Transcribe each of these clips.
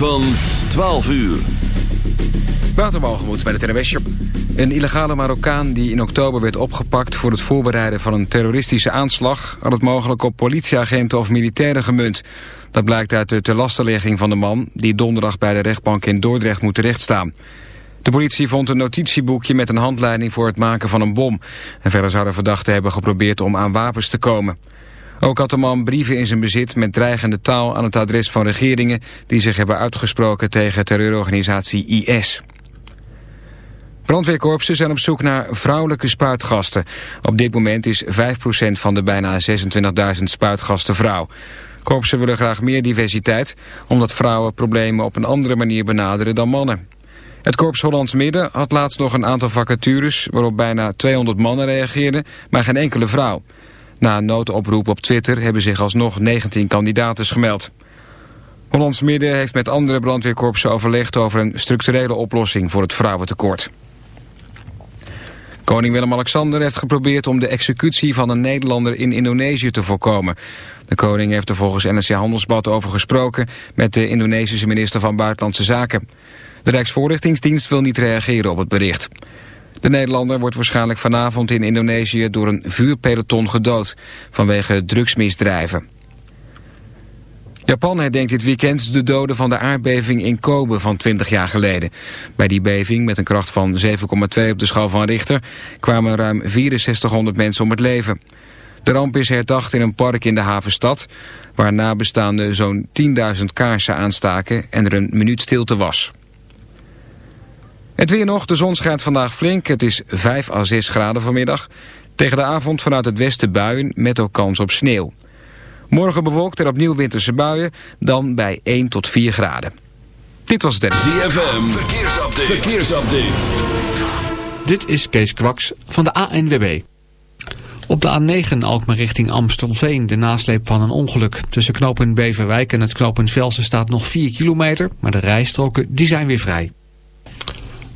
Van 12 uur. Waterbalgemoed bij het NWS. Een illegale Marokkaan die in oktober werd opgepakt... voor het voorbereiden van een terroristische aanslag... had het mogelijk op politieagenten of militairen gemunt. Dat blijkt uit de terlastenlegging van de man... die donderdag bij de rechtbank in Dordrecht moet terechtstaan. De politie vond een notitieboekje met een handleiding voor het maken van een bom. En verder zouden verdachten hebben geprobeerd om aan wapens te komen. Ook had de man brieven in zijn bezit met dreigende taal aan het adres van regeringen die zich hebben uitgesproken tegen terreurorganisatie IS. Brandweerkorpsen zijn op zoek naar vrouwelijke spuitgasten. Op dit moment is 5% van de bijna 26.000 spuitgasten vrouw. Korpsen willen graag meer diversiteit, omdat vrouwen problemen op een andere manier benaderen dan mannen. Het Korps Hollands Midden had laatst nog een aantal vacatures waarop bijna 200 mannen reageerden, maar geen enkele vrouw. Na een noodoproep op Twitter hebben zich alsnog 19 kandidaten gemeld. Hollands Midden heeft met andere brandweerkorpsen overlegd over een structurele oplossing voor het vrouwentekort. Koning Willem-Alexander heeft geprobeerd om de executie van een Nederlander in Indonesië te voorkomen. De koning heeft er volgens NSC Handelsblad over gesproken met de Indonesische minister van Buitenlandse Zaken. De Rijksvoorlichtingsdienst wil niet reageren op het bericht. De Nederlander wordt waarschijnlijk vanavond in Indonesië door een vuurpeloton gedood vanwege drugsmisdrijven. Japan herdenkt dit weekend de doden van de aardbeving in Kobe van 20 jaar geleden. Bij die beving met een kracht van 7,2 op de schaal van Richter kwamen ruim 6400 mensen om het leven. De ramp is herdacht in een park in de havenstad, waar nabestaanden zo'n 10.000 kaarsen aanstaken en er een minuut stilte was. Het weer nog, de zon schijnt vandaag flink. Het is 5 à 6 graden vanmiddag. Tegen de avond vanuit het westen buien met ook kans op sneeuw. Morgen bewolkt er opnieuw winterse buien, dan bij 1 tot 4 graden. Dit was het ZFM, verkeersupdate. verkeersupdate. Dit is Kees Kwaks van de ANWB. Op de A9 Alkmaar richting Amstelveen, de nasleep van een ongeluk. Tussen knooppunt Beverwijk en het knooppunt Velsen staat nog 4 kilometer, maar de rijstroken die zijn weer vrij.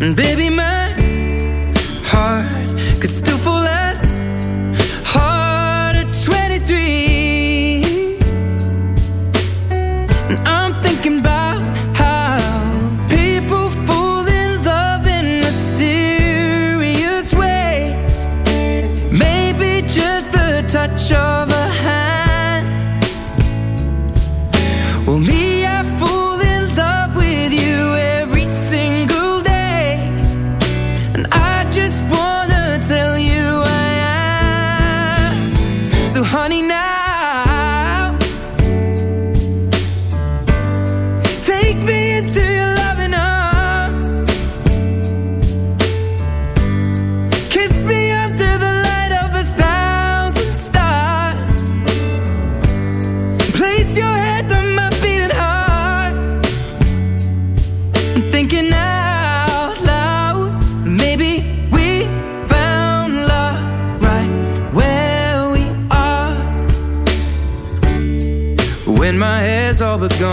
Baby, my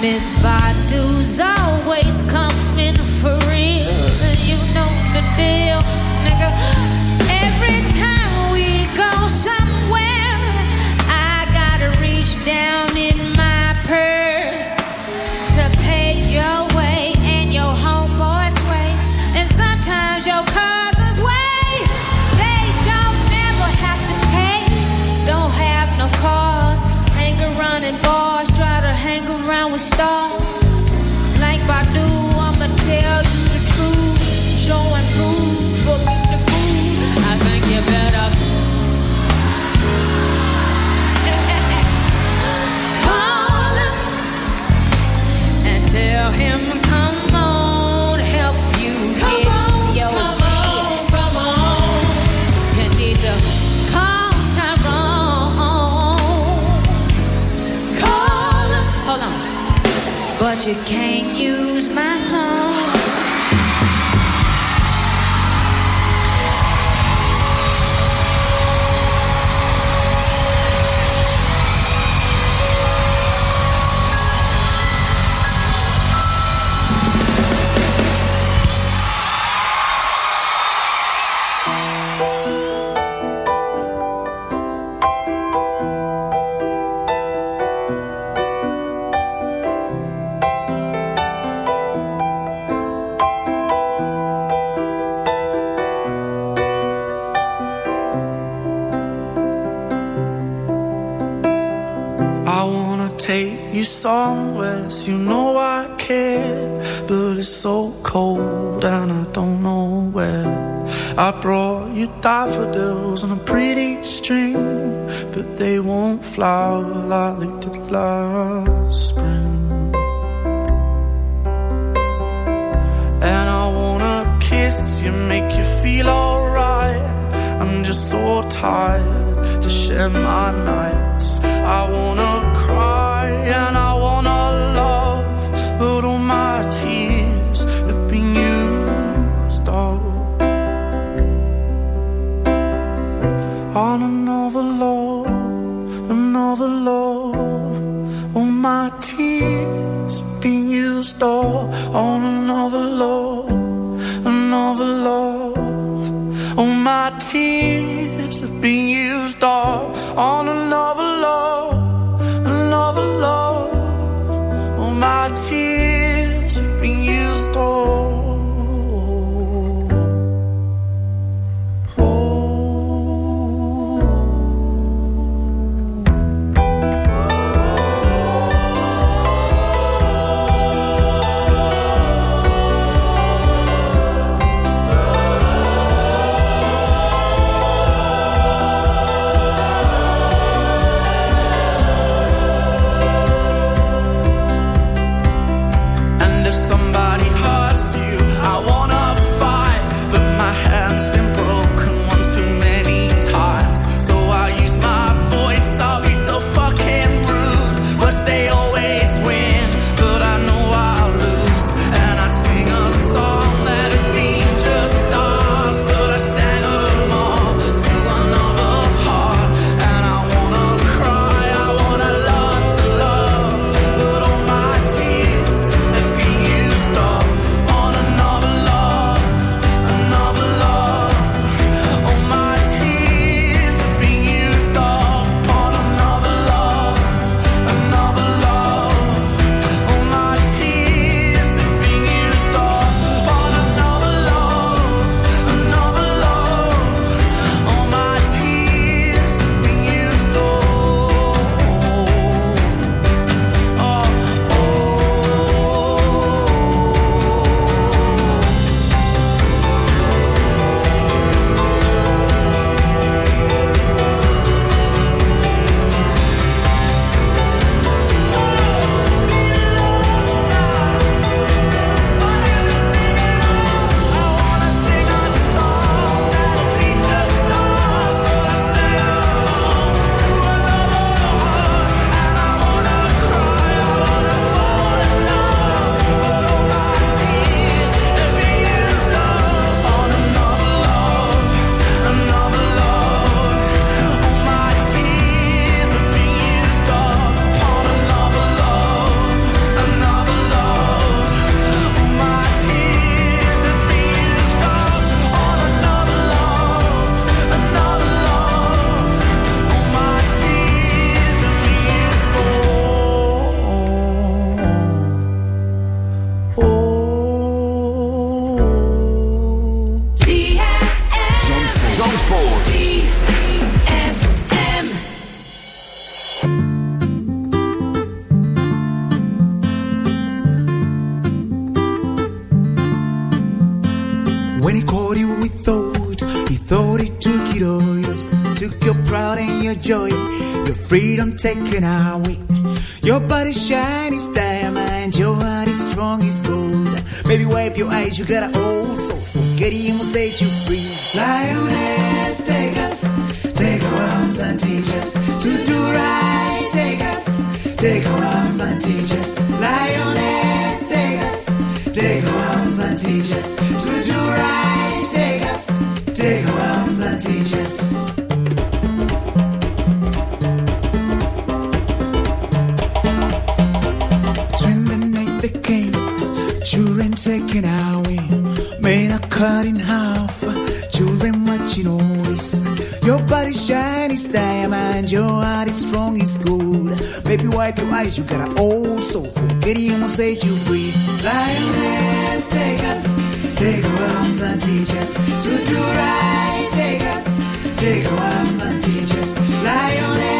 Miss Badu's all tell you the truth, show and prove, forget the fool. I think you better call him and tell him come on, help you get your shit. You need to call Tyrone. Call him. Hold on, but you can't use. flower my tears being used all on another love, another love. Oh, my tears have been used all on another love, another love. Oh, my tears taken away. Your body's shiny as diamond, your heart is strong as gold. Maybe wipe your eyes, you got an old soul. Forget him will set you free. Lioness, take us, take our arms and teach us to do right. Take us, take our arms and teach us. Cut in half, children watching all this. Your body shiny as diamond, your heart is strong as gold. Baby, wipe your eyes, you got an old soul. Forget him will set you free. Lioness, take us, take our arms and teach us to do right. Take us, take our arms and teach us. Lioness,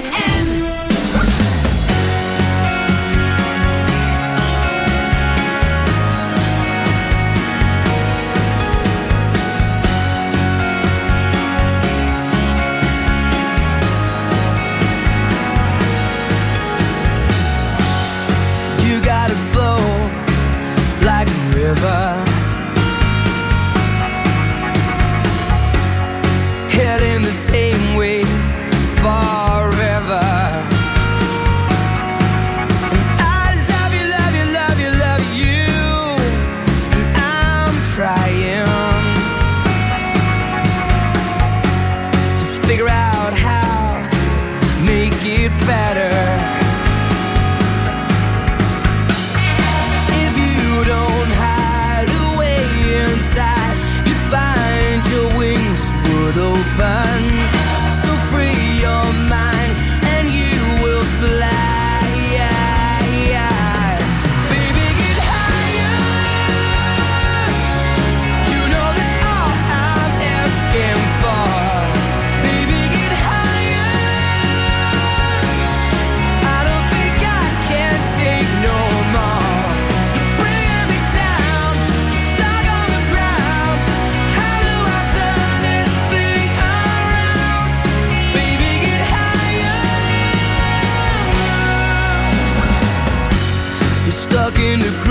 in the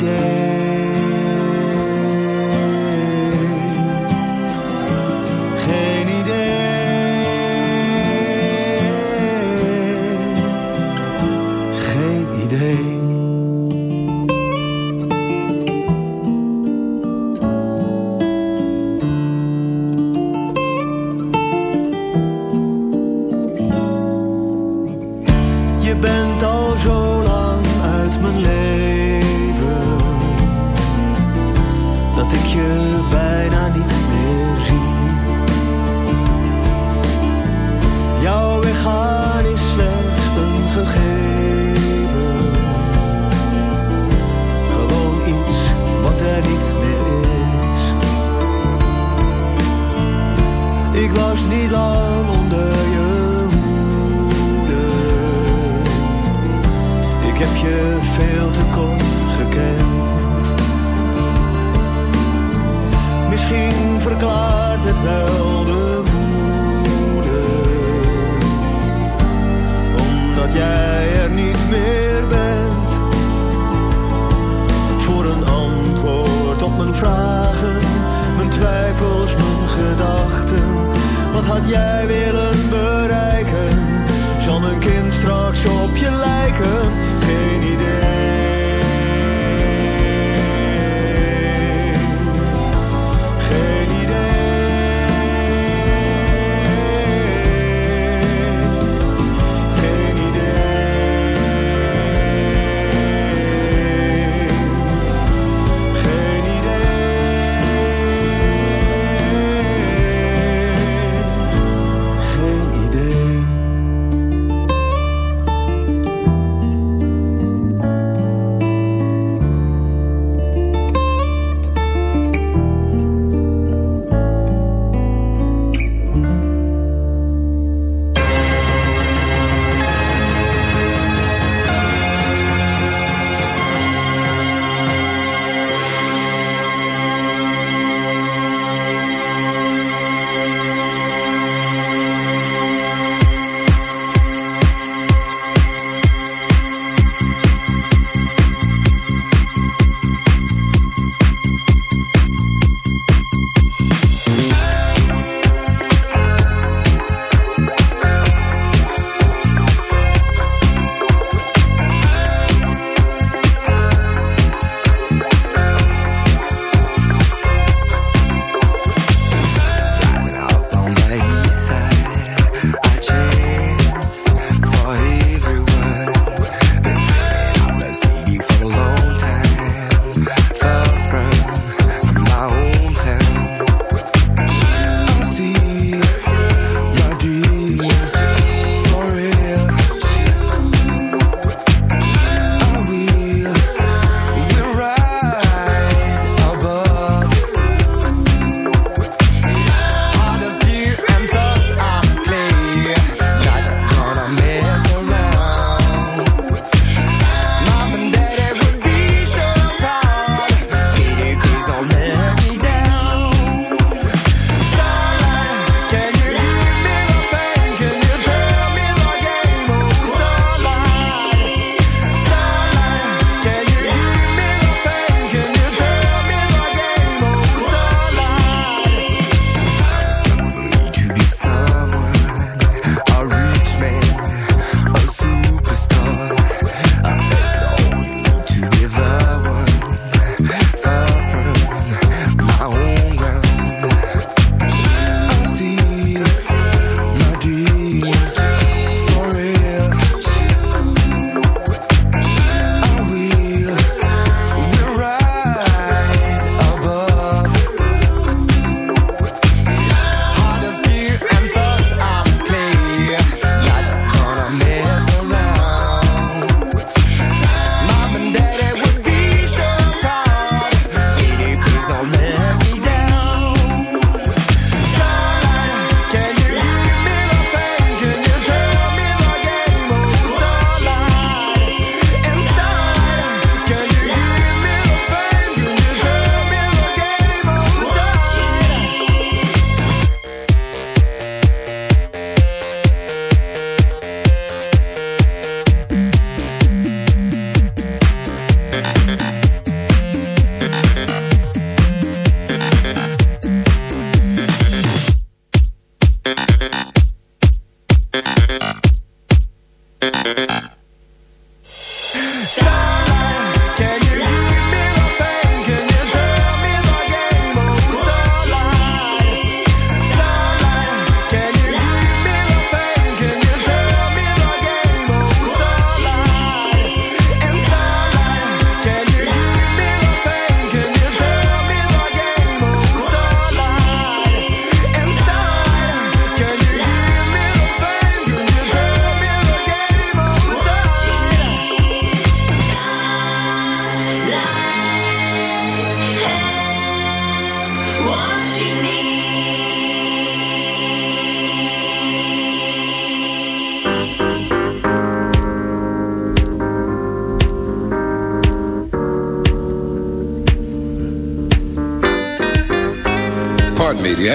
day.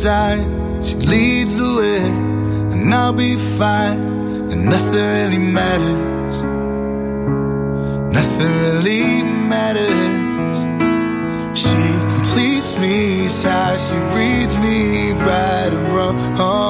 sign, she leads the way, and I'll be fine. And nothing really matters. Nothing really matters. She completes me, how she reads me right and wrong.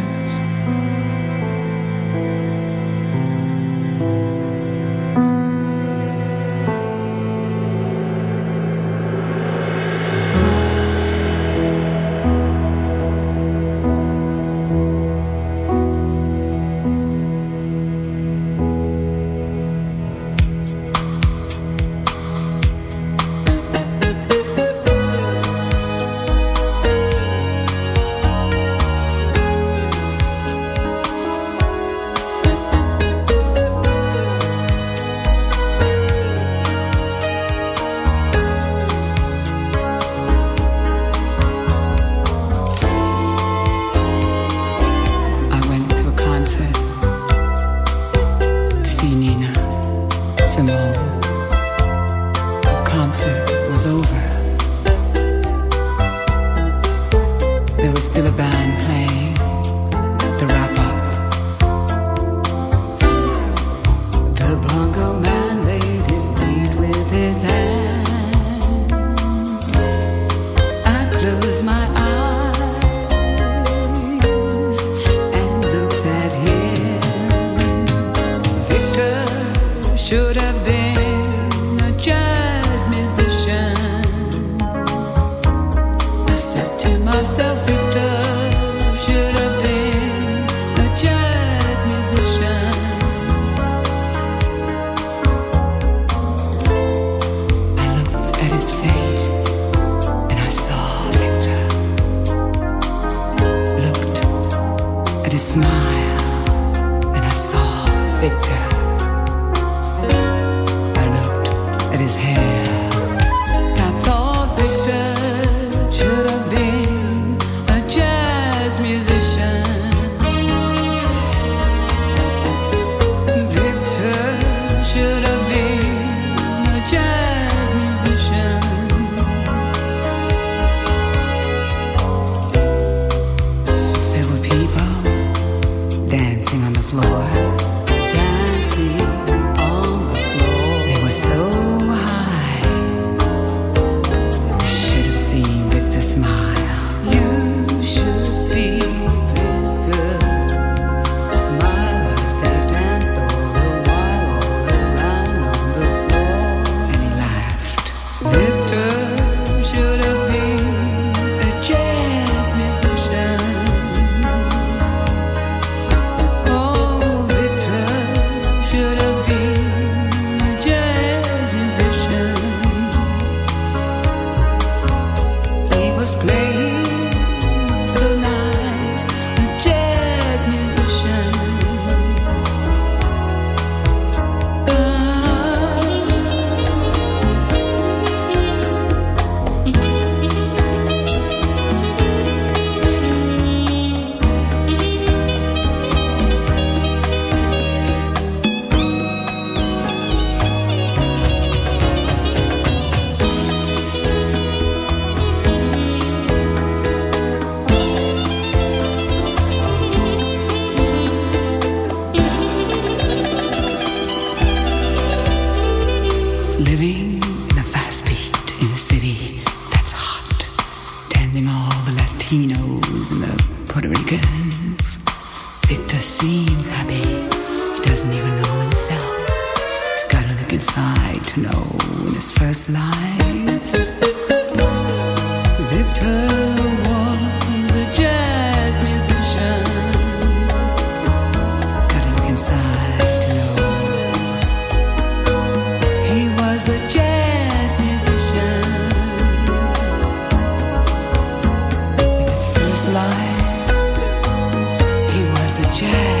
Jazz